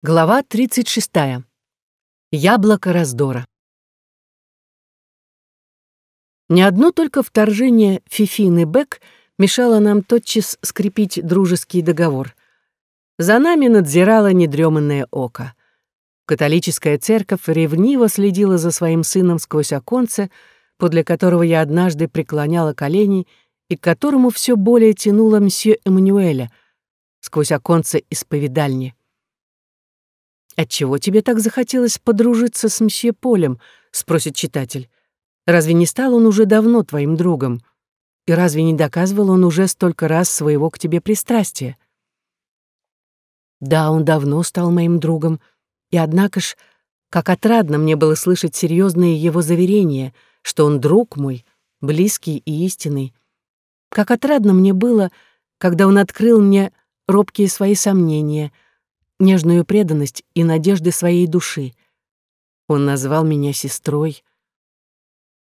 Глава 36. Яблоко раздора. Не одно только вторжение Фифины Бек мешало нам тотчас скрепить дружеский договор. За нами надзирало недреманное око. Католическая церковь ревниво следила за своим сыном сквозь оконце, подле которого я однажды преклоняла колени и к которому все более тянуло мсье Эммануэля, сквозь оконце исповедальни. «Отчего тебе так захотелось подружиться с мсье Полем?» — спросит читатель. «Разве не стал он уже давно твоим другом? И разве не доказывал он уже столько раз своего к тебе пристрастия?» Да, он давно стал моим другом, и однако ж, как отрадно мне было слышать серьезные его заверения, что он друг мой, близкий и истинный. Как отрадно мне было, когда он открыл мне робкие свои сомнения — нежную преданность и надежды своей души. Он назвал меня сестрой.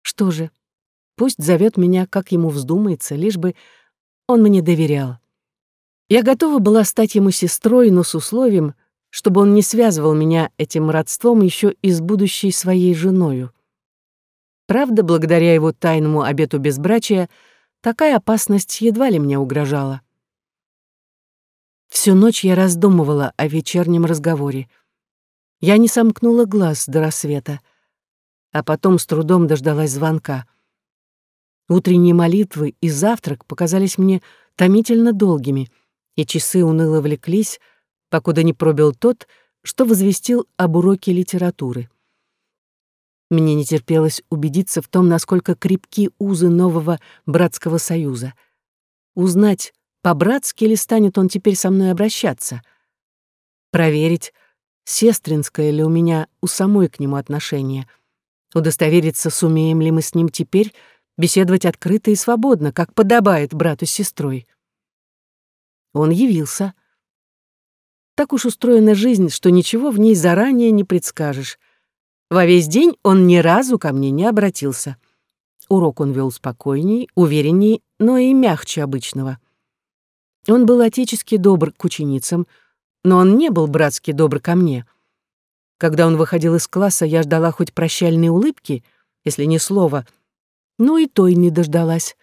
Что же, пусть зовет меня, как ему вздумается, лишь бы он мне доверял. Я готова была стать ему сестрой, но с условием, чтобы он не связывал меня этим родством еще и с будущей своей женою. Правда, благодаря его тайному обету безбрачия, такая опасность едва ли мне угрожала. Всю ночь я раздумывала о вечернем разговоре. Я не сомкнула глаз до рассвета, а потом с трудом дождалась звонка. Утренние молитвы и завтрак показались мне томительно долгими, и часы уныло влеклись, покуда не пробил тот, что возвестил об уроке литературы. Мне не терпелось убедиться в том, насколько крепки узы нового братского союза. Узнать, по-братски ли станет он теперь со мной обращаться? Проверить, сестринское ли у меня у самой к нему отношение. Удостовериться, сумеем ли мы с ним теперь беседовать открыто и свободно, как подобает брату с сестрой. Он явился. Так уж устроена жизнь, что ничего в ней заранее не предскажешь. Во весь день он ни разу ко мне не обратился. Урок он вел спокойней, уверенней, но и мягче обычного. Он был отечески добр к ученицам, но он не был братски добр ко мне. Когда он выходил из класса, я ждала хоть прощальной улыбки, если не слова, но и той не дождалась.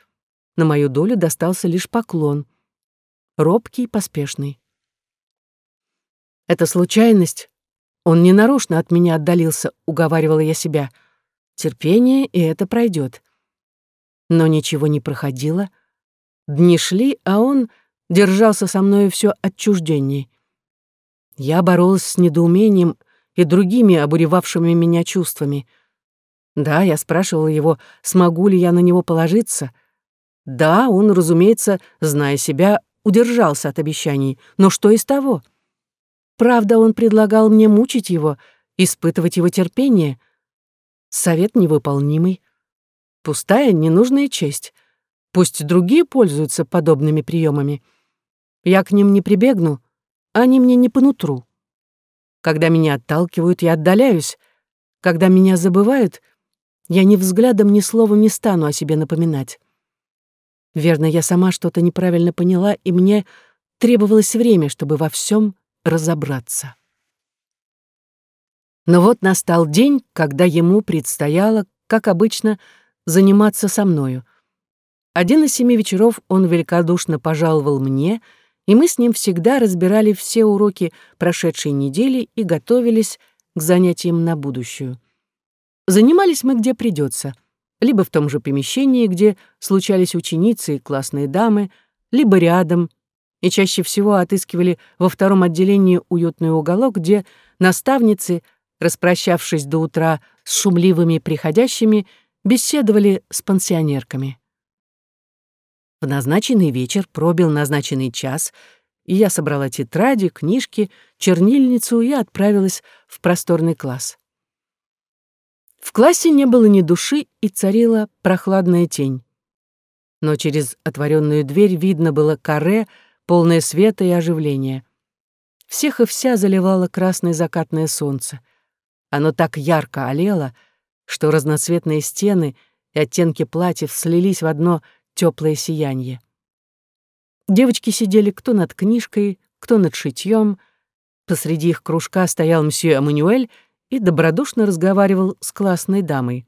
На мою долю достался лишь поклон. Робкий, поспешный. Это случайность. Он ненарочно от меня отдалился, уговаривала я себя. Терпение, и это пройдет. Но ничего не проходило. Дни шли, а он держался со мною все отчужденней. Я боролась с недоумением и другими обуревавшими меня чувствами. Да, я спрашивала его, смогу ли я на него положиться. Да, он, разумеется, зная себя, удержался от обещаний. Но что из того? Правда, он предлагал мне мучить его, испытывать его терпение. Совет невыполнимый. Пустая, ненужная честь. Пусть другие пользуются подобными приемами. Я к ним не прибегну, они мне не по нутру. Когда меня отталкивают, я отдаляюсь. Когда меня забывают, я ни взглядом, ни словом не стану о себе напоминать. Верно, я сама что-то неправильно поняла, и мне требовалось время, чтобы во всем разобраться. Но вот настал день, когда ему предстояло, как обычно, заниматься со мною. Один из семи вечеров он великодушно пожаловал мне — и мы с ним всегда разбирали все уроки прошедшей недели и готовились к занятиям на будущую. Занимались мы где придется, либо в том же помещении, где случались ученицы и классные дамы, либо рядом, и чаще всего отыскивали во втором отделении уютный уголок, где наставницы, распрощавшись до утра с шумливыми приходящими, беседовали с пансионерками. В назначенный вечер пробил назначенный час, и я собрала тетради, книжки, чернильницу и отправилась в просторный класс. В классе не было ни души, и царила прохладная тень. Но через отворенную дверь видно было каре, полное света и оживления. Всех и вся заливало красное закатное солнце. Оно так ярко олело, что разноцветные стены и оттенки платьев слились в одно теплое сияние. Девочки сидели кто над книжкой, кто над шитьем, Посреди их кружка стоял мсье Эммануэль и добродушно разговаривал с классной дамой.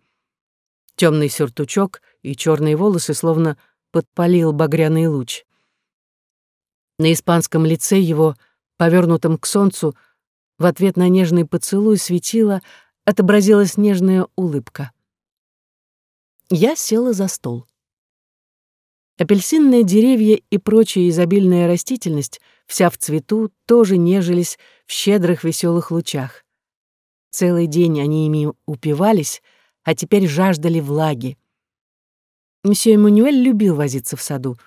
Темный сюртучок и черные волосы словно подпалил багряный луч. На испанском лице его, повернутом к солнцу, в ответ на нежный поцелуй светила, отобразилась нежная улыбка. Я села за стол. Апельсинные деревья и прочая изобильная растительность, вся в цвету, тоже нежились в щедрых веселых лучах. Целый день они ими упивались, а теперь жаждали влаги. Мсье Эммануэль любил возиться в саду.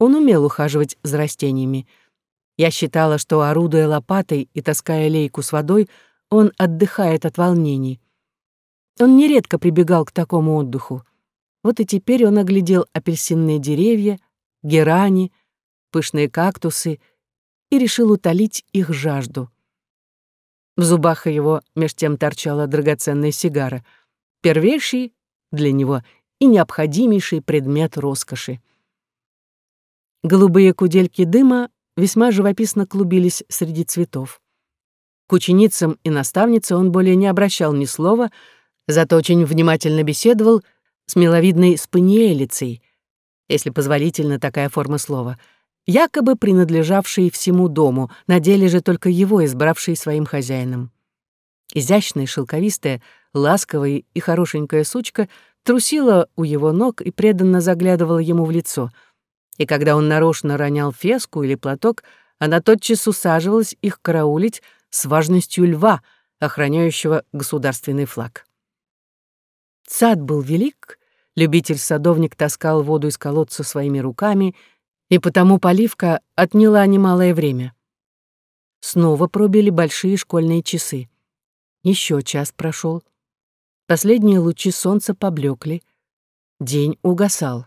Он умел ухаживать за растениями. Я считала, что, орудуя лопатой и таская лейку с водой, он отдыхает от волнений. Он нередко прибегал к такому отдыху. Вот и теперь он оглядел апельсинные деревья, герани, пышные кактусы и решил утолить их жажду. В зубах его меж тем торчала драгоценная сигара, первейший для него и необходимейший предмет роскоши. Голубые кудельки дыма весьма живописно клубились среди цветов. К ученицам и наставнице он более не обращал ни слова, зато очень внимательно беседовал с миловидной спаниелицей, если позволительно такая форма слова, якобы принадлежавшей всему дому, на деле же только его избравшей своим хозяином. Изящная, шелковистая, ласковая и хорошенькая сучка трусила у его ног и преданно заглядывала ему в лицо. И когда он нарочно ронял феску или платок, она тотчас усаживалась их караулить с важностью льва, охраняющего государственный флаг. Сад был велик, любитель-садовник таскал воду из колодца своими руками, и потому поливка отняла немалое время. Снова пробили большие школьные часы. Еще час прошел. Последние лучи солнца поблекли. День угасал.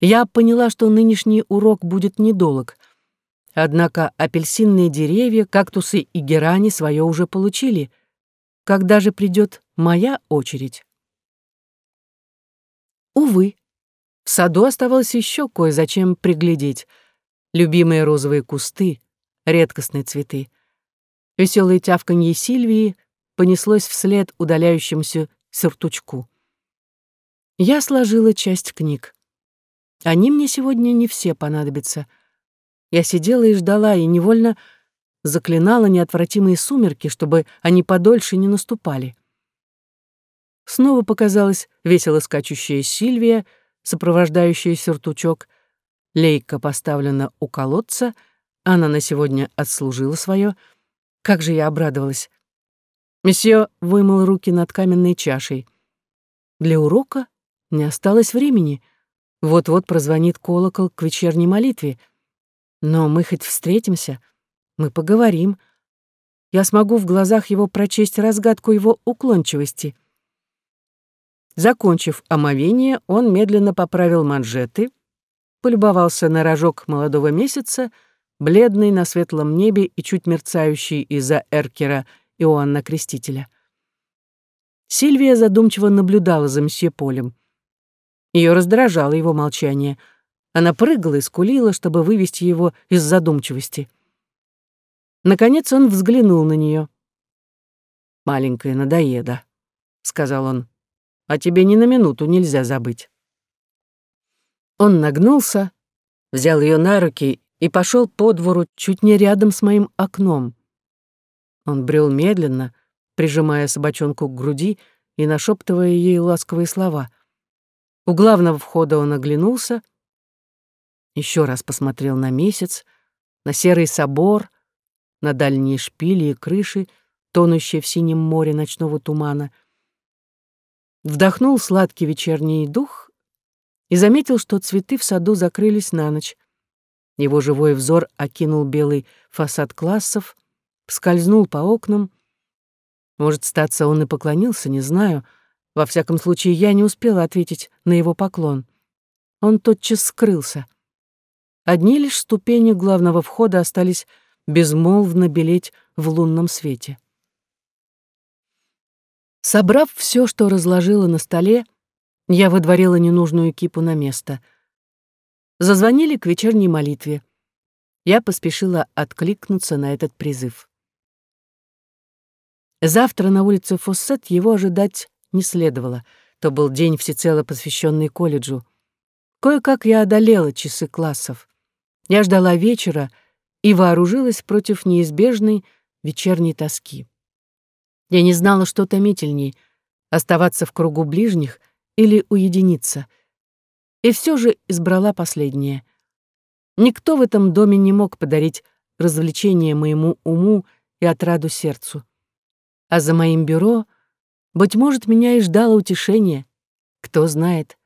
Я поняла, что нынешний урок будет недолг. Однако апельсинные деревья, кактусы и герани свое уже получили. Когда же придет моя очередь? Увы, в саду оставалось еще кое-зачем приглядеть. Любимые розовые кусты, редкостные цветы. Веселое тявканье Сильвии понеслось вслед удаляющемуся сюртучку. Я сложила часть книг. Они мне сегодня не все понадобятся. Я сидела и ждала, и невольно заклинала неотвратимые сумерки, чтобы они подольше не наступали. Снова показалась весело скачущая Сильвия, сопровождающая сюртучок. Лейка поставлена у колодца, она на сегодня отслужила свое. Как же я обрадовалась. Месье вымыл руки над каменной чашей. Для урока не осталось времени. Вот-вот прозвонит колокол к вечерней молитве. Но мы хоть встретимся, мы поговорим. Я смогу в глазах его прочесть разгадку его уклончивости. Закончив омовение, он медленно поправил манжеты, полюбовался на рожок молодого месяца, бледный на светлом небе и чуть мерцающий из-за эркера Иоанна Крестителя. Сильвия задумчиво наблюдала за мсье Полем. Ее раздражало его молчание. Она прыгала и скулила, чтобы вывести его из задумчивости. Наконец он взглянул на нее. «Маленькая надоеда», — сказал он. «А тебе ни на минуту нельзя забыть». Он нагнулся, взял ее на руки и пошел по двору чуть не рядом с моим окном. Он брел медленно, прижимая собачонку к груди и нашептывая ей ласковые слова. У главного входа он оглянулся, еще раз посмотрел на месяц, на серый собор, на дальние шпили и крыши, тонущие в синем море ночного тумана. Вдохнул сладкий вечерний дух и заметил, что цветы в саду закрылись на ночь. Его живой взор окинул белый фасад классов, скользнул по окнам. Может, статься он и поклонился, не знаю. Во всяком случае, я не успела ответить на его поклон. Он тотчас скрылся. Одни лишь ступени главного входа остались безмолвно белеть в лунном свете. Собрав все, что разложила на столе, я выдворила ненужную кипу на место. Зазвонили к вечерней молитве. Я поспешила откликнуться на этот призыв. Завтра на улице Фоссет его ожидать не следовало. То был день всецело посвященный колледжу. Кое-как я одолела часы классов. Я ждала вечера и вооружилась против неизбежной вечерней тоски. Я не знала, что томительней — оставаться в кругу ближних или уединиться. И все же избрала последнее. Никто в этом доме не мог подарить развлечение моему уму и отраду сердцу. А за моим бюро, быть может, меня и ждало утешение. Кто знает,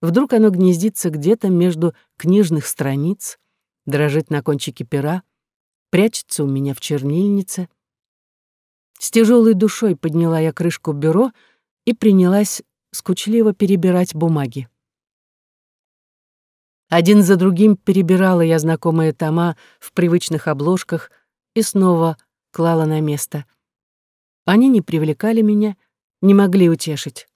вдруг оно гнездится где-то между книжных страниц, дрожит на кончике пера, прячется у меня в чернильнице. С тяжелой душой подняла я крышку бюро и принялась скучливо перебирать бумаги. Один за другим перебирала я знакомые тома в привычных обложках и снова клала на место. Они не привлекали меня, не могли утешить.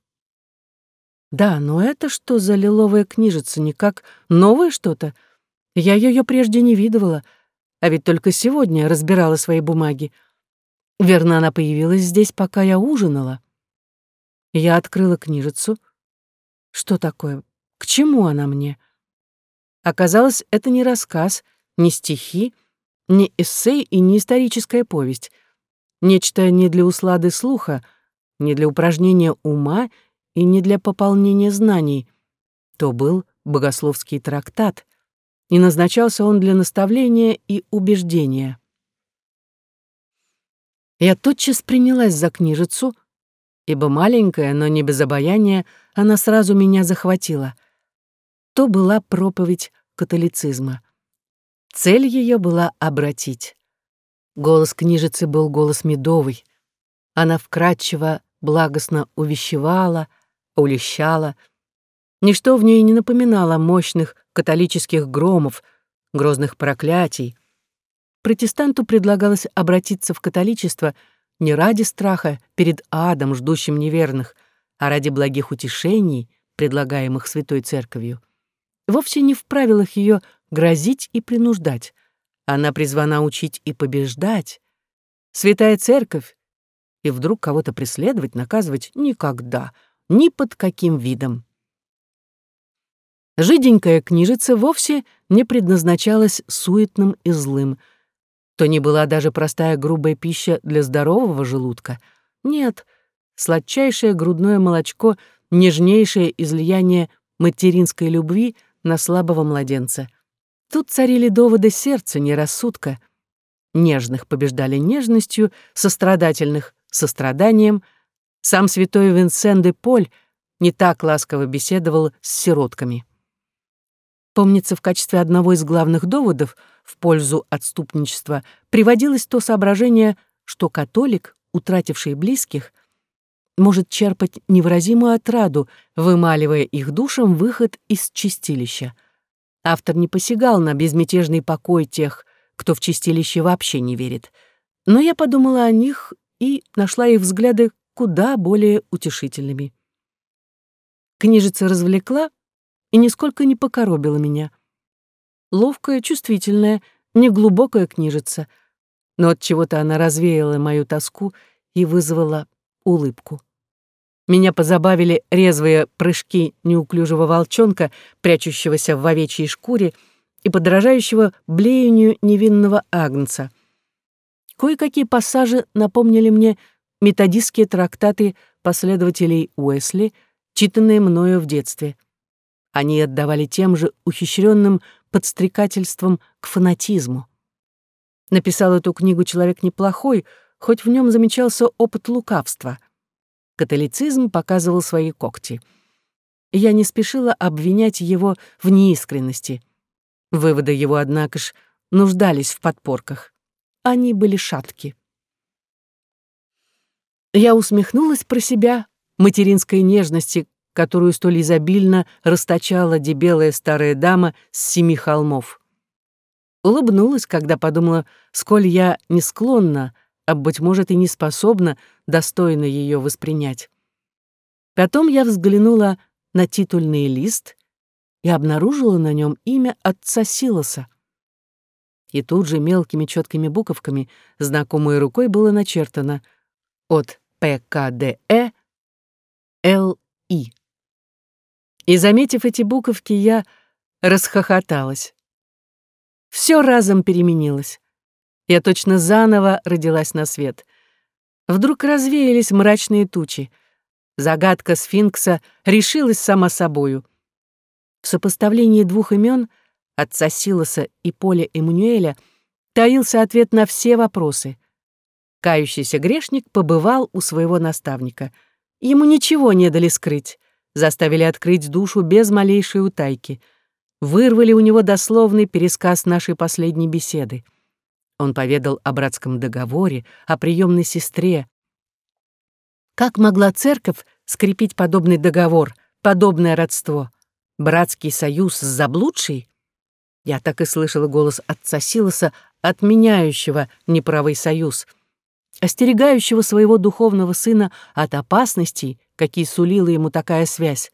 Да, но это что за лиловая книжица, никак новое что-то? Я ее прежде не видывала, а ведь только сегодня разбирала свои бумаги. Верно, она появилась здесь, пока я ужинала. Я открыла книжицу. Что такое? К чему она мне? Оказалось, это не рассказ, не стихи, не эссе и не историческая повесть — Нечто не для услады слуха, не для упражнения ума и не для пополнения знаний. То был богословский трактат, и назначался он для наставления и убеждения. Я тотчас принялась за книжицу, ибо маленькая, но не без обаяния, она сразу меня захватила. То была проповедь католицизма. Цель ее была обратить. Голос книжицы был голос медовый. Она вкрадчиво, благостно увещевала, улещала. Ничто в ней не напоминало мощных католических громов, грозных проклятий. Протестанту предлагалось обратиться в католичество не ради страха перед адом, ждущим неверных, а ради благих утешений, предлагаемых Святой Церковью. Вовсе не в правилах ее грозить и принуждать. Она призвана учить и побеждать. Святая Церковь. И вдруг кого-то преследовать, наказывать никогда, ни под каким видом. Жиденькая книжица вовсе не предназначалась суетным и злым. То не была даже простая грубая пища для здорового желудка. Нет, сладчайшее грудное молочко — нежнейшее излияние материнской любви на слабого младенца — Тут царили доводы сердца, не рассудка. Нежных побеждали нежностью, сострадательных — состраданием. Сам святой Винсен де Поль не так ласково беседовал с сиротками. Помнится, в качестве одного из главных доводов в пользу отступничества приводилось то соображение, что католик, утративший близких, может черпать невыразимую отраду, вымаливая их душам выход из чистилища — Автор не посягал на безмятежный покой тех, кто в чистилище вообще не верит. Но я подумала о них и нашла их взгляды куда более утешительными. Книжица развлекла и нисколько не покоробила меня. Ловкая, чувствительная, неглубокая книжица, но от чего-то она развеяла мою тоску и вызвала улыбку. Меня позабавили резвые прыжки неуклюжего волчонка, прячущегося в овечьей шкуре, и подражающего блеянию невинного агнца. Кое-какие пассажи напомнили мне методистские трактаты последователей Уэсли, читанные мною в детстве. Они отдавали тем же ухищренным подстрекательством к фанатизму. Написал эту книгу человек неплохой, хоть в нем замечался опыт лукавства — католицизм показывал свои когти. Я не спешила обвинять его в неискренности. Выводы его, однако ж, нуждались в подпорках. Они были шатки. Я усмехнулась про себя материнской нежности, которую столь изобильно расточала дебелая старая дама с семи холмов. Улыбнулась, когда подумала, сколь я не склонна а, быть может, и не способна достойно ее воспринять. Потом я взглянула на титульный лист и обнаружила на нем имя отца Силоса. И тут же мелкими четкими буковками, знакомой рукой, было начертано от ПКДЭ ЛИ. И, заметив эти буковки, я расхохоталась. Все разом переменилось. Я точно заново родилась на свет. Вдруг развеялись мрачные тучи. Загадка сфинкса решилась сама собою. В сопоставлении двух имен, отца Силоса и Поля Эммануэля, таился ответ на все вопросы. Кающийся грешник побывал у своего наставника. Ему ничего не дали скрыть, заставили открыть душу без малейшей утайки — вырвали у него дословный пересказ нашей последней беседы. Он поведал о братском договоре, о приемной сестре. Как могла церковь скрепить подобный договор, подобное родство? Братский союз с заблудшей? Я так и слышала голос отца Силоса, отменяющего неправый союз, остерегающего своего духовного сына от опасностей, какие сулила ему такая связь.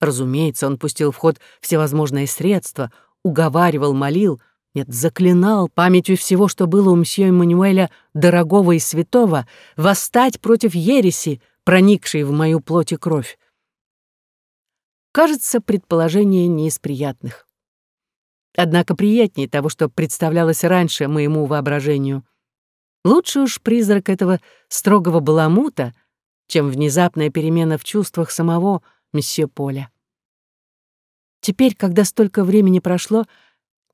Разумеется, он пустил в ход всевозможные средства, уговаривал, молил, нет, заклинал памятью всего, что было у мсье Эммануэля дорогого и святого, восстать против ереси, проникшей в мою плоть и кровь. Кажется, предположение не из приятных. Однако приятнее того, что представлялось раньше моему воображению. Лучше уж призрак этого строгого баламута, чем внезапная перемена в чувствах самого месье Поля. Теперь, когда столько времени прошло,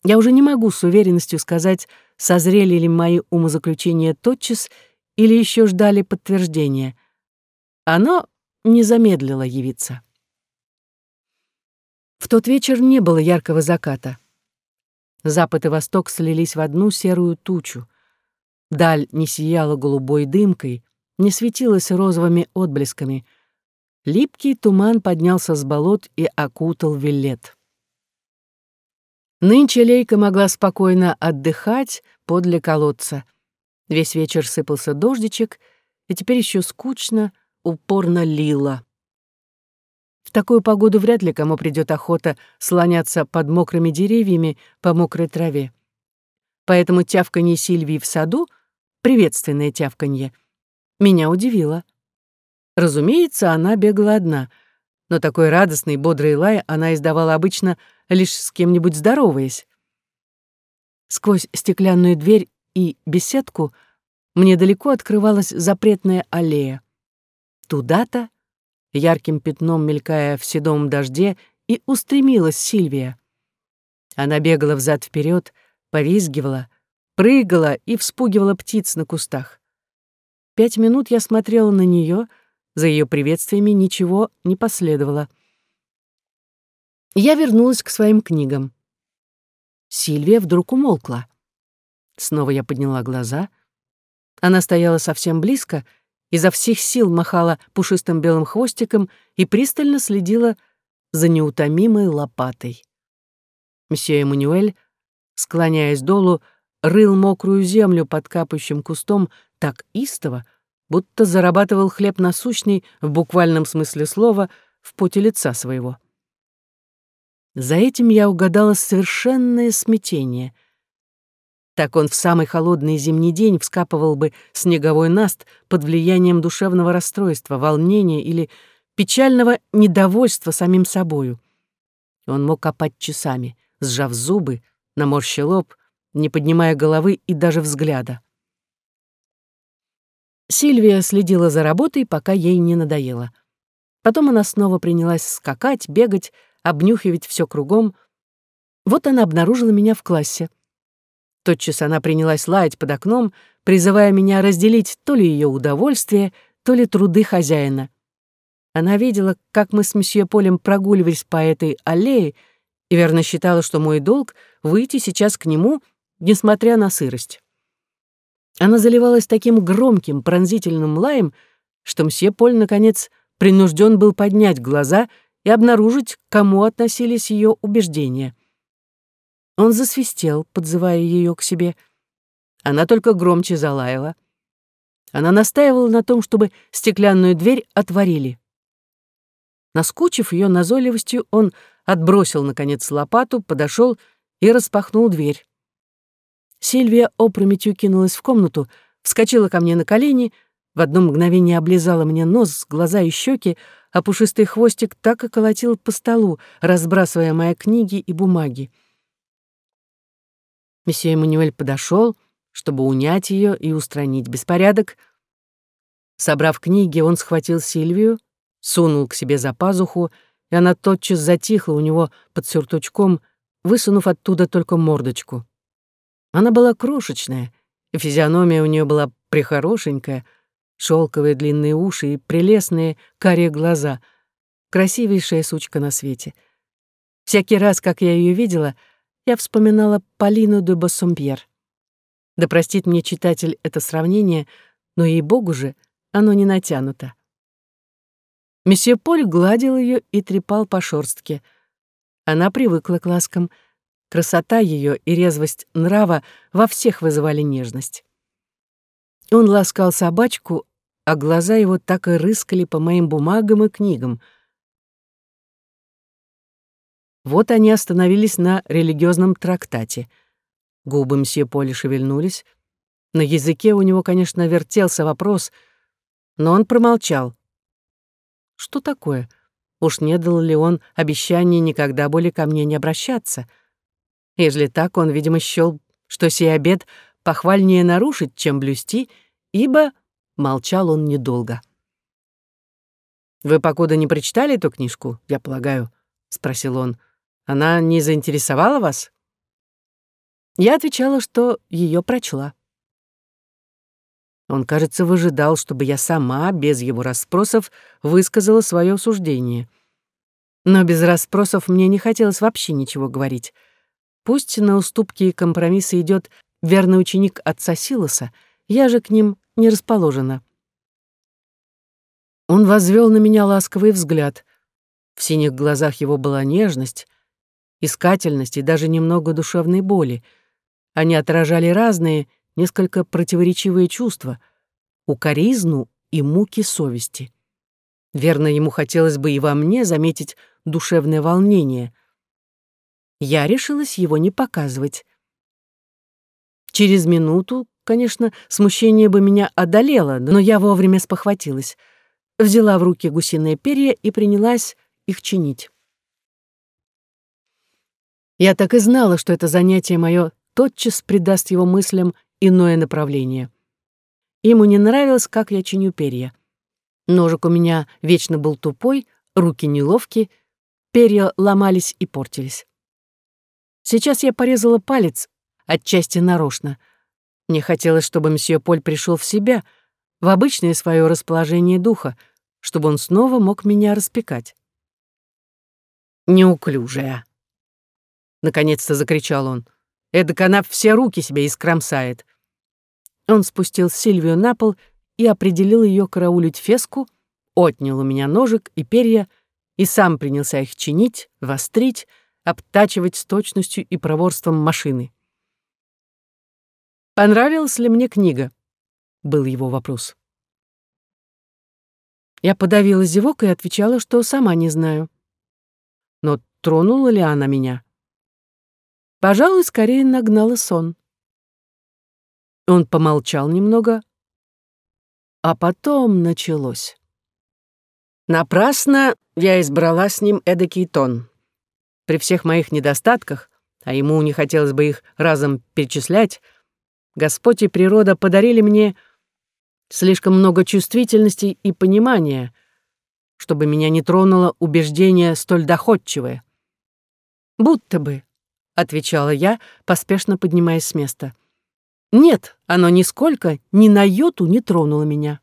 я уже не могу с уверенностью сказать, созрели ли мои умозаключения тотчас или еще ждали подтверждения. Оно не замедлило явиться. В тот вечер не было яркого заката. Запад и восток слились в одну серую тучу. Даль не сияла голубой дымкой, не светилась розовыми отблесками — Липкий туман поднялся с болот и окутал Виллет. Нынче Лейка могла спокойно отдыхать подле колодца. Весь вечер сыпался дождичек, и теперь еще скучно, упорно лило. В такую погоду вряд ли кому придет охота слоняться под мокрыми деревьями по мокрой траве. Поэтому тявканье Сильвии в саду, приветственное тявканье, меня удивило. Разумеется, она бегала одна, но такой радостный, бодрый лай она издавала обычно лишь с кем-нибудь здороваясь. Сквозь стеклянную дверь и беседку мне далеко открывалась запретная аллея. Туда-то, ярким пятном мелькая в седом дожде, и устремилась Сильвия. Она бегала взад вперед, повизгивала, прыгала и вспугивала птиц на кустах. Пять минут я смотрела на нее, за ее приветствиями ничего не последовало. Я вернулась к своим книгам. Сильвия вдруг умолкла. Снова я подняла глаза. Она стояла совсем близко, изо всех сил махала пушистым белым хвостиком и пристально следила за неутомимой лопатой. Мсье Эммануэль, склоняясь долу, рыл мокрую землю под капающим кустом так истово, будто зарабатывал хлеб насущный в буквальном смысле слова в поте лица своего. За этим я угадала совершенное смятение. Так он в самый холодный зимний день вскапывал бы снеговой наст под влиянием душевного расстройства, волнения или печального недовольства самим собою. Он мог копать часами, сжав зубы, наморщил лоб, не поднимая головы и даже взгляда. Сильвия следила за работой, пока ей не надоело. Потом она снова принялась скакать, бегать, обнюхивать все кругом. Вот она обнаружила меня в классе. Тотчас она принялась лаять под окном, призывая меня разделить то ли ее удовольствие, то ли труды хозяина. Она видела, как мы с месье Полем прогуливались по этой аллее, и верно считала, что мой долг — выйти сейчас к нему, несмотря на сырость. Она заливалась таким громким, пронзительным лаем, что мсье Поль, наконец, принужден был поднять глаза и обнаружить, к кому относились ее убеждения. Он засвистел, подзывая ее к себе. Она только громче залаяла. Она настаивала на том, чтобы стеклянную дверь отворили. Наскучив ее назойливостью, он отбросил, наконец, лопату, подошел и распахнул дверь. Сильвия опрометью кинулась в комнату, вскочила ко мне на колени, в одно мгновение облизала мне нос, глаза и щеки, а пушистый хвостик так и колотил по столу, разбрасывая мои книги и бумаги. Месье Эммануэль подошел, чтобы унять ее и устранить беспорядок. Собрав книги, он схватил Сильвию, сунул к себе за пазуху, и она тотчас затихла у него под сюртучком, высунув оттуда только мордочку. Она была крошечная, и физиономия у нее была прихорошенькая, шелковые длинные уши и прелестные карие глаза. Красивейшая сучка на свете. Всякий раз, как я ее видела, я вспоминала Полину де Боссомпьер. Да простит мне читатель это сравнение, но, ей-богу же, оно не натянуто. Месье Поль гладил ее и трепал по шорстке. Она привыкла к ласкам. Красота ее и резвость нрава во всех вызывали нежность. Он ласкал собачку, а глаза его так и рыскали по моим бумагам и книгам. Вот они остановились на религиозном трактате. Губы мсье Поля шевельнулись. На языке у него, конечно, вертелся вопрос, но он промолчал. Что такое? Уж не дал ли он обещание никогда более ко мне не обращаться? Если так, он, видимо, счёл, что сей обед похвальнее нарушить, чем блюсти, ибо молчал он недолго. «Вы, покуда не прочитали эту книжку, я полагаю?» — спросил он. «Она не заинтересовала вас?» Я отвечала, что ее прочла. Он, кажется, выжидал, чтобы я сама, без его расспросов, высказала свое суждение. Но без расспросов мне не хотелось вообще ничего говорить. Пусть на уступки и компромиссы идет верный ученик отца Силоса, я же к ним не расположена. Он возвел на меня ласковый взгляд. В синих глазах его была нежность, искательность и даже немного душевной боли. Они отражали разные, несколько противоречивые чувства — укоризну и муки совести. Верно, ему хотелось бы и во мне заметить душевное волнение. Я решилась его не показывать. Через минуту, конечно, смущение бы меня одолело, но я вовремя спохватилась. Взяла в руки гусиные перья и принялась их чинить. Я так и знала, что это занятие мое тотчас придаст его мыслям иное направление. Ему не нравилось, как я чиню перья. Ножик у меня вечно был тупой, руки неловкие, перья ломались и портились. Сейчас я порезала палец, отчасти нарочно. Мне хотелось, чтобы мсье Поль пришел в себя, в обычное свое расположение духа, чтобы он снова мог меня распекать. «Неуклюжая!» Наконец-то закричал он. Эдак она все руки себе искромсает. Он спустил Сильвию на пол и определил ее караулить феску, отнял у меня ножик и перья и сам принялся их чинить, вострить, обтачивать с точностью и проворством машины. «Понравилась ли мне книга?» — был его вопрос. Я подавила зевок и отвечала, что сама не знаю. Но тронула ли она меня? Пожалуй, скорее нагнала сон. Он помолчал немного, а потом началось. Напрасно я избрала с ним эдакий тон. При всех моих недостатках, а ему не хотелось бы их разом перечислять, Господь и природа подарили мне слишком много чувствительности и понимания, чтобы меня не тронуло убеждение столь доходчивое. Будто бы, отвечала я, поспешно поднимаясь с места. Нет, оно нисколько, ни на йоту не тронуло меня.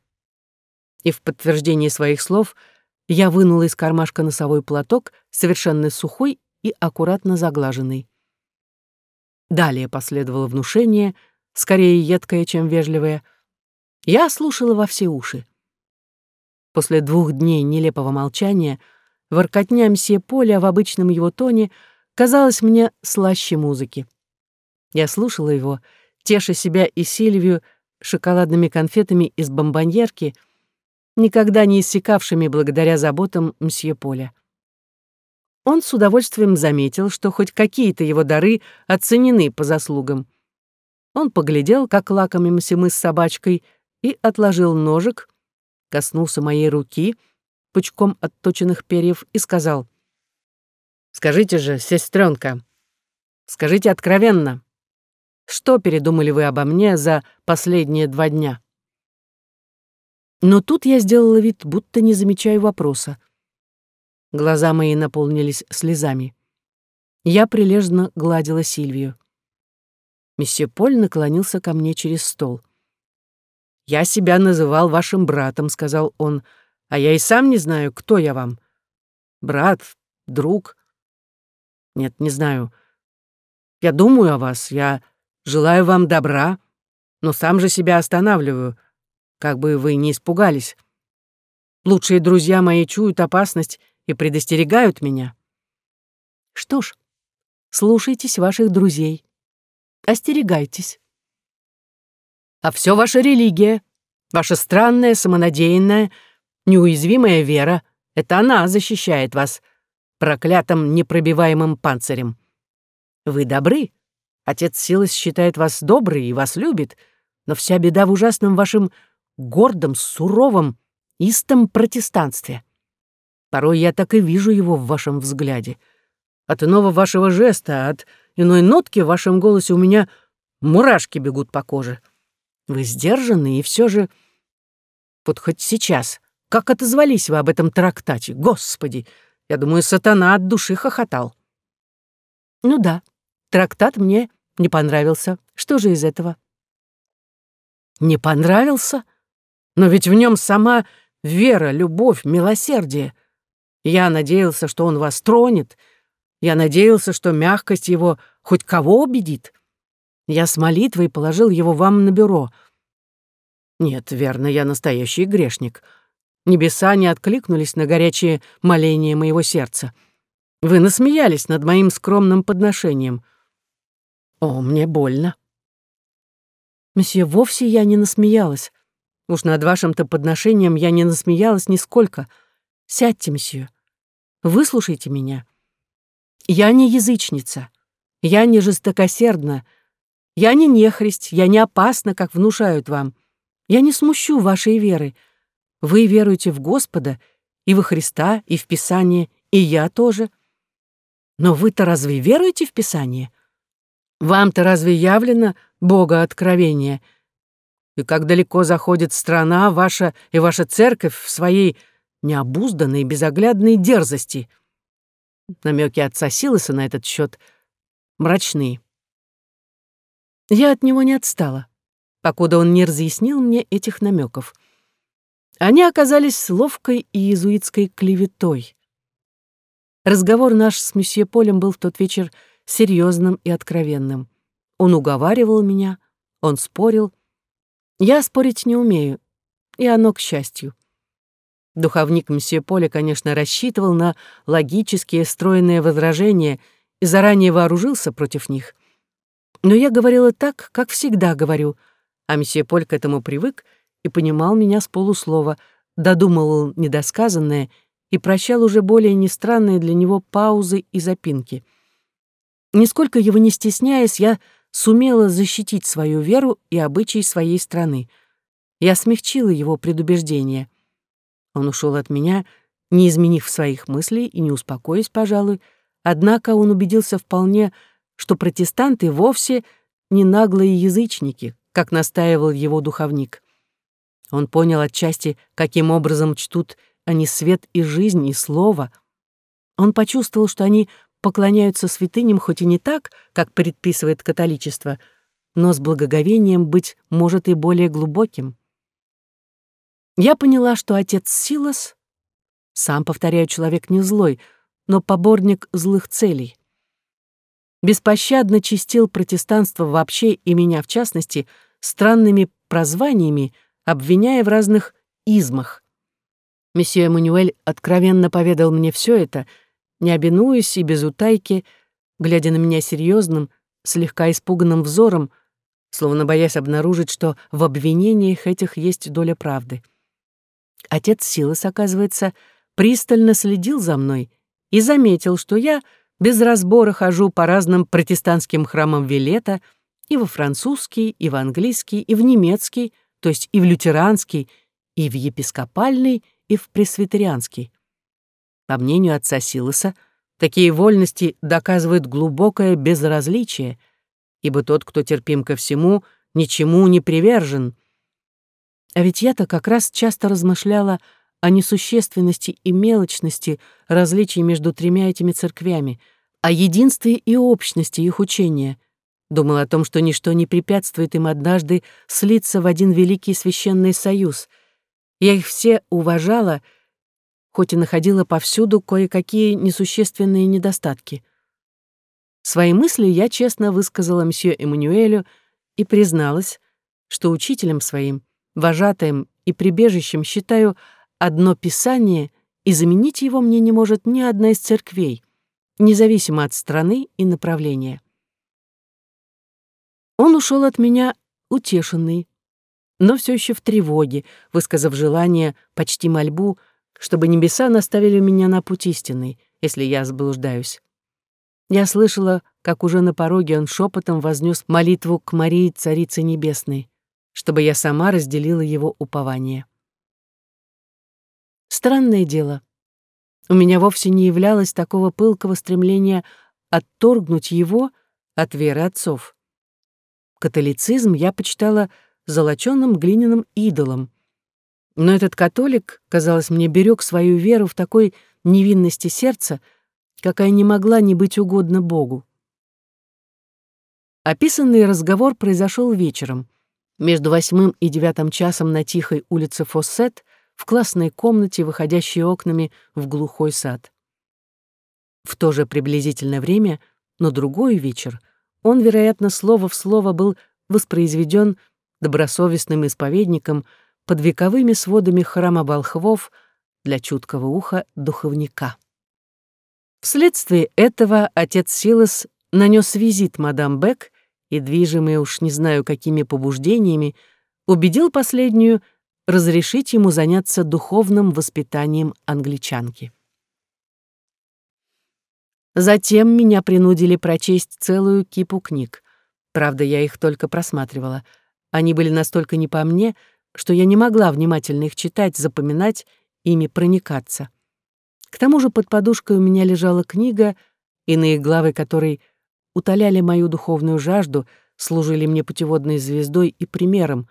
И в подтверждение своих слов я вынула из кармашка носовой платок, совершенно сухой и аккуратно заглаженный. Далее последовало внушение, скорее едкое, чем вежливое. Я слушала во все уши. После двух дней нелепого молчания воркотня мсье Поля в обычном его тоне — казалось мне слаще музыки. Я слушала его, теша себя и Сильвию шоколадными конфетами из бомбоньерки, никогда не иссякавшими благодаря заботам мсье Поля. Он с удовольствием заметил, что хоть какие-то его дары оценены по заслугам. Он поглядел, как лакомимся мы с собачкой, и отложил ножик, коснулся моей руки пучком отточенных перьев и сказал, «Скажите же, сестренка, скажите откровенно, что передумали вы обо мне за последние два дня?» Но тут я сделала вид, будто не замечаю вопроса. Глаза мои наполнились слезами. Я прилежно гладила Сильвию. Месье Поль наклонился ко мне через стол. «Я себя называл вашим братом», — сказал он, «а я и сам не знаю, кто я вам. Брат, друг. Нет, не знаю. Я думаю о вас, я желаю вам добра, но сам же себя останавливаю, как бы вы не испугались. Лучшие друзья мои чуют опасность и предостерегают меня. Что ж, слушайтесь ваших друзей. Остерегайтесь. А все ваша религия, ваша странная, самонадеянная, неуязвимая вера — это она защищает вас проклятым непробиваемым панцирем. Вы добры, отец Силас считает вас доброй и вас любит, но вся беда в ужасном вашем гордом, суровом, истом протестанстве. Порой я так и вижу его в вашем взгляде. От иного вашего жеста, от иной нотки в вашем голосе у меня мурашки бегут по коже. Вы сдержаны, и все же... Вот хоть сейчас, как отозвались вы об этом трактате, господи! Я думаю, сатана от души хохотал. Ну да, трактат мне не понравился. Что же из этого? Не понравился? Но ведь в нем сама вера, любовь, милосердие. Я надеялся, что он вас тронет, я надеялся, что мягкость его хоть кого убедит. Я с молитвой положил его вам на бюро. Нет, верно, я настоящий грешник. Небеса не откликнулись на горячее моление моего сердца. Вы насмеялись над моим скромным подношением. О, мне больно. Месье, вовсе я не насмеялась. Уж над вашим-то подношением я не насмеялась нисколько. Сядьте, месье. Выслушайте меня. Я не язычница, я не жестокосердна, я не нехрист, я не опасна, как внушают вам. Я не смущу вашей веры. Вы веруете в Господа, и во Христа, и в Писание, и я тоже. Но вы-то разве веруете в Писание? Вам-то разве явлено Бога откровение? И как далеко заходит страна ваша и ваша церковь в своей необузданной безоглядной дерзости — Намеки отца Силоса на этот счет мрачные. Я от него не отстала, покуда он не разъяснил мне этих намеков. Они оказались ловкой и иезуитской клеветой. Разговор наш с месье Полем был в тот вечер серьезным и откровенным. Он уговаривал меня, он спорил. Я спорить не умею, и оно к счастью. Духовник мсье Поля, конечно, рассчитывал на логические стройные возражения и заранее вооружился против них. Но я говорила так, как всегда говорю, а мсье Поль к этому привык и понимал меня с полуслова, додумывал недосказанное и прощал уже более нестранные для него паузы и запинки. Нисколько его не стесняясь, я сумела защитить свою веру и обычаи своей страны. Я смягчила его предубеждение — он ушел от меня, не изменив своих мыслей и не успокоясь, пожалуй, однако он убедился вполне, что протестанты вовсе не наглые язычники, как настаивал его духовник. Он понял отчасти, каким образом чтут они свет и жизнь, и слово. Он почувствовал, что они поклоняются святыням хоть и не так, как предписывает католичество, но с благоговением быть может и более глубоким. Я поняла, что отец Силас, сам, повторяю, человек не злой, но поборник злых целей. Беспощадно чистил протестанство вообще и меня в частности странными прозваниями, обвиняя в разных измах. Месье Эммануэль откровенно поведал мне все это, не обинуясь и без утайки, глядя на меня серьезным, слегка испуганным взором, словно боясь обнаружить, что в обвинениях этих есть доля правды. Отец Силас, оказывается, пристально следил за мной и заметил, что я без разбора хожу по разным протестантским храмам Вилета и во французский, и в английский, и в немецкий, то есть и в лютеранский, и в епископальный, и в пресвитерианский. По мнению отца Силоса, такие вольности доказывают глубокое безразличие, ибо тот, кто терпим ко всему, ничему не привержен. А ведь я-то как раз часто размышляла о несущественности и мелочности различий между тремя этими церквями, о единстве и общности их учения, думала о том, что ничто не препятствует им однажды слиться в один великий священный союз. Я их все уважала, хоть и находила повсюду кое-какие несущественные недостатки. Свои мысли я честно высказала мсье Эммануэлю и призналась, что учителем своим, вожатым и прибежищем считаю одно писание, и заменить его мне не может ни одна из церквей, независимо от страны и направления. Он ушел от меня утешенный, но все еще в тревоге, высказав желание, почти мольбу, чтобы небеса наставили меня на путь истинный, если я заблуждаюсь. Я слышала, как уже на пороге он шепотом вознес молитву к Марии, Царице Небесной, чтобы я сама разделила его упование. Странное дело. У меня вовсе не являлось такого пылкого стремления отторгнуть его от веры отцов. Католицизм я почитала золочёным глиняным идолом. Но этот католик, казалось мне, берег свою веру в такой невинности сердца, какая не могла не быть угодна Богу. Описанный разговор произошел вечером, между восьмым и девятым часом на тихой улице Фоссет в классной комнате, выходящей окнами в глухой сад. В то же приблизительное время, но другой вечер, он, вероятно, слово в слово был воспроизведен добросовестным исповедником под вековыми сводами храма волхвов для чуткого уха духовника. Вследствие этого отец Силас нанес визит мадам Бек и, движимый уж не знаю какими побуждениями, убедил последнюю разрешить ему заняться духовным воспитанием англичанки. Затем меня принудили прочесть целую кипу книг. Правда, я их только просматривала. Они были настолько не по мне, что я не могла внимательно их читать, запоминать, ими проникаться. К тому же под подушкой у меня лежала книга, иные главы которой утоляли мою духовную жажду, служили мне путеводной звездой и примером,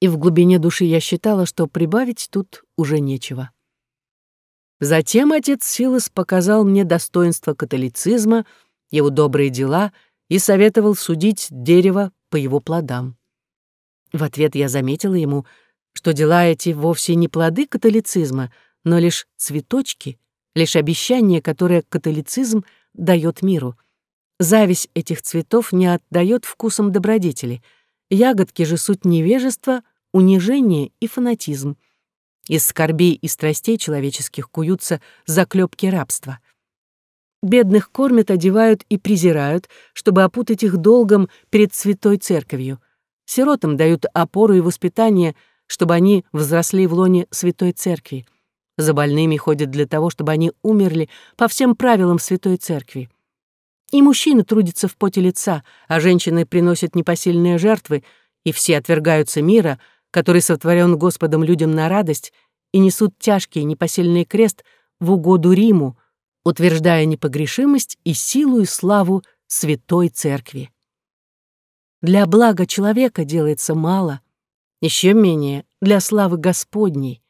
и в глубине души я считала, что прибавить тут уже нечего. Затем отец Силас показал мне достоинство католицизма, его добрые дела и советовал судить дерево по его плодам. В ответ я заметила ему, что дела эти вовсе не плоды католицизма, но лишь цветочки, лишь обещание, которое католицизм дает миру. Зависть этих цветов не отдает вкусом добродетели. Ягодки же суть невежества, унижение и фанатизм. Из скорбей и страстей человеческих куются заклепки рабства. Бедных кормят, одевают и презирают, чтобы опутать их долгом перед святой церковью. Сиротам дают опору и воспитание, чтобы они взросли в лоне святой церкви. За больными ходят для того, чтобы они умерли по всем правилам святой церкви. И мужчины трудятся в поте лица, а женщины приносят непосильные жертвы, и все отвергаются мира — который сотворен Господом людям на радость, и несут тяжкий непосильный крест в угоду Риму, утверждая непогрешимость и силу и славу Святой Церкви. Для блага человека делается мало, еще менее для славы Господней.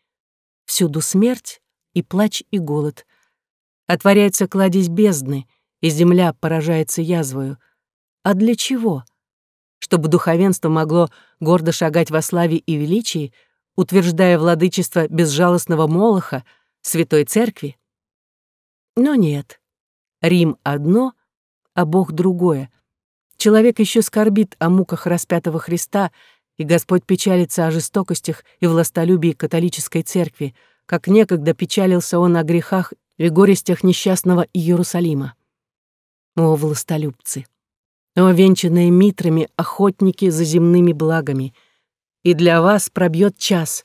Всюду смерть и плач и голод. Отворяется кладезь бездны, и земля поражается язвою. А для чего? чтобы духовенство могло гордо шагать во славе и величии, утверждая владычество безжалостного Молоха, Святой Церкви? Но нет. Рим одно, а Бог другое. Человек еще скорбит о муках распятого Христа, и Господь печалится о жестокостях и властолюбии католической церкви, как некогда печалился он о грехах и горестях несчастного Иерусалима. О, властолюбцы! о венчанные митрами охотники за земными благами. И для вас пробьет час,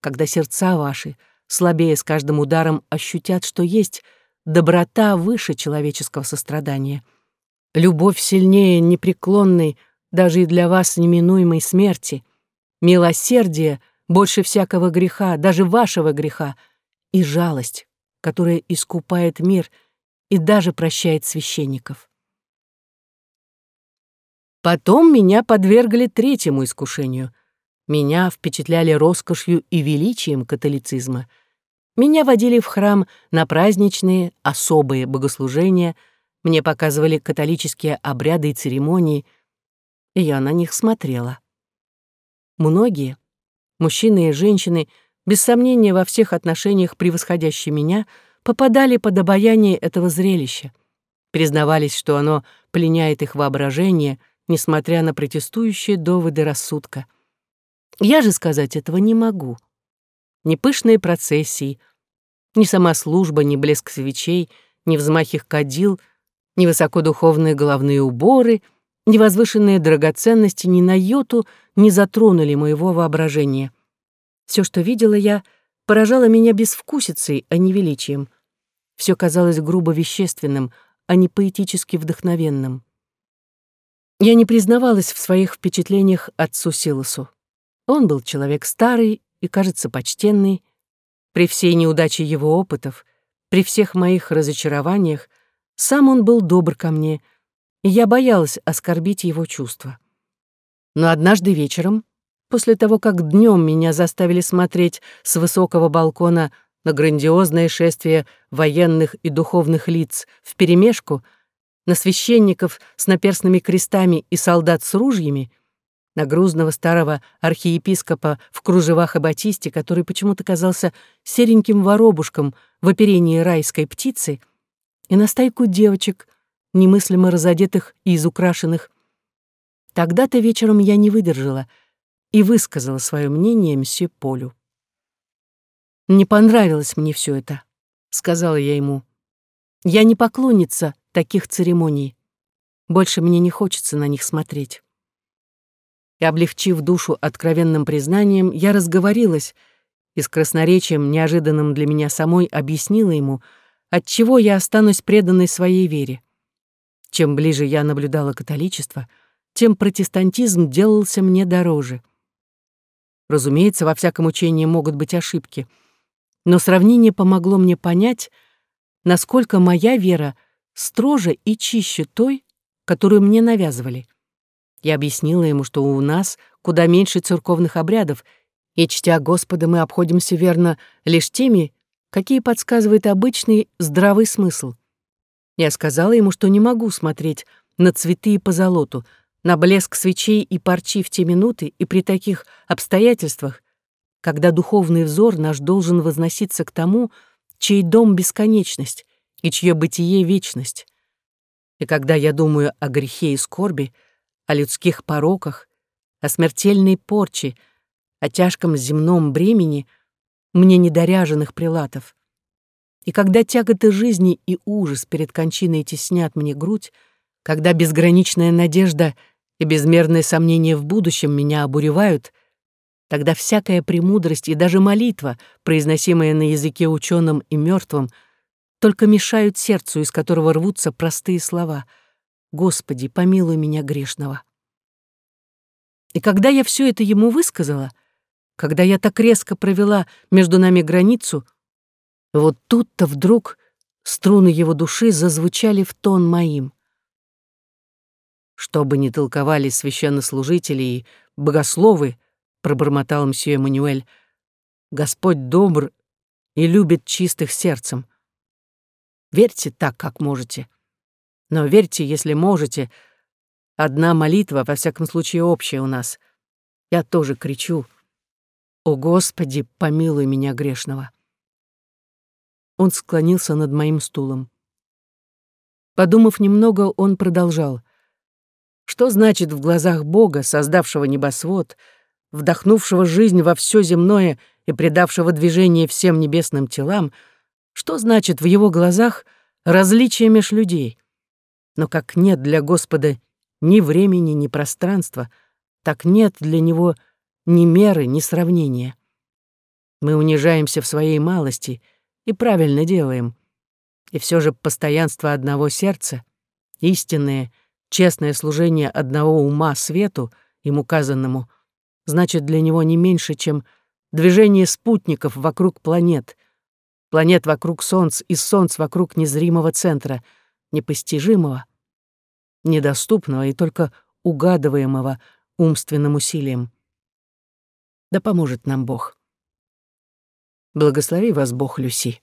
когда сердца ваши, слабее с каждым ударом, ощутят, что есть доброта выше человеческого сострадания, любовь сильнее непреклонной, даже и для вас неминуемой смерти, милосердие больше всякого греха, даже вашего греха, и жалость, которая искупает мир и даже прощает священников. Потом меня подвергли третьему искушению. Меня впечатляли роскошью и величием католицизма. Меня водили в храм на праздничные, особые богослужения, мне показывали католические обряды и церемонии, и я на них смотрела. Многие, мужчины и женщины, без сомнения во всех отношениях превосходящие меня, попадали под обаяние этого зрелища, признавались, что оно пленяет их воображение, несмотря на протестующие доводы рассудка. Я же сказать этого не могу. Ни пышные процессии, ни сама служба, ни блеск свечей, ни взмахи кадил, ни высокодуховные головные уборы, ни возвышенные драгоценности ни на йоту не затронули моего воображения. Все, что видела я, поражало меня безвкусицей, а не величием. Все казалось грубо вещественным, а не поэтически вдохновенным. Я не признавалась в своих впечатлениях отцу Силосу. Он был человек старый и, кажется, почтенный. При всей неудаче его опытов, при всех моих разочарованиях, сам он был добр ко мне, и я боялась оскорбить его чувства. Но однажды вечером, после того, как днем меня заставили смотреть с высокого балкона на грандиозное шествие военных и духовных лиц вперемешку, на священников с наперстными крестами и солдат с ружьями, на грузного старого архиепископа в кружевах и батисте, который почему-то казался сереньким воробушком в оперении райской птицы, и на стайку девочек, немыслимо разодетых и изукрашенных. Тогда-то вечером я не выдержала и высказала свое мнение мсье Полю. «Не понравилось мне все это», — сказала я ему. «Я не поклонница таких церемоний. Больше мне не хочется на них смотреть» и, облегчив душу откровенным признанием, я разговорилась и с красноречием, неожиданным для меня самой, объяснила ему, отчего я останусь преданной своей вере. Чем ближе я наблюдала католичество, тем протестантизм делался мне дороже. Разумеется, во всяком учении могут быть ошибки, но сравнение помогло мне понять, насколько моя вера строже и чище той, которую мне навязывали. Я объяснила ему, что у нас куда меньше церковных обрядов, и, чтя Господа, мы обходимся верно лишь теми, какие подсказывает обычный здравый смысл. Я сказала ему, что не могу смотреть на цветы и позолоту, на блеск свечей и парчи в те минуты и при таких обстоятельствах, когда духовный взор наш должен возноситься к тому, чей дом — бесконечность и чье бытие — вечность. И когда я думаю о грехе и скорби — о людских пороках, о смертельной порче, о тяжком земном бремени мне недоряженных прилатов. И когда тяготы жизни и ужас перед кончиной теснят мне грудь, когда безграничная надежда и безмерное сомнение в будущем меня обуревают, тогда всякая премудрость и даже молитва, произносимая на языке ученым и мертвым, только мешают сердцу, из которого рвутся простые слова — Господи, помилуй меня грешного. И когда я все это ему высказала, когда я так резко провела между нами границу, вот тут-то вдруг струны его души зазвучали в тон моим. Что бы ни толковали священнослужители и богословы, пробормотал мсье Эммануэль, Господь добр и любит чистых сердцем. Верьте так, как можете. Но верьте, если можете. Одна молитва, во всяком случае, общая у нас. Я тоже кричу. «О, Господи, помилуй меня грешного!» Он склонился над моим стулом. Подумав немного, он продолжал. «Что значит в глазах Бога, создавшего небосвод, вдохнувшего жизнь во все земное и придавшего движение всем небесным телам, что значит в его глазах различие меж людей? Но как нет для Господа ни времени, ни пространства, так нет для Него ни меры, ни сравнения. Мы унижаемся в своей малости и правильно делаем. И все же постоянство одного сердца, истинное, Честное служение одного ума свету, им указанному, значит для него не меньше, чем движение спутников вокруг планет, планет вокруг Солнц и Солнц вокруг незримого центра, непостижимого, недоступного и только угадываемого умственным усилием. Да поможет нам Бог. Благослови вас Бог, Люси.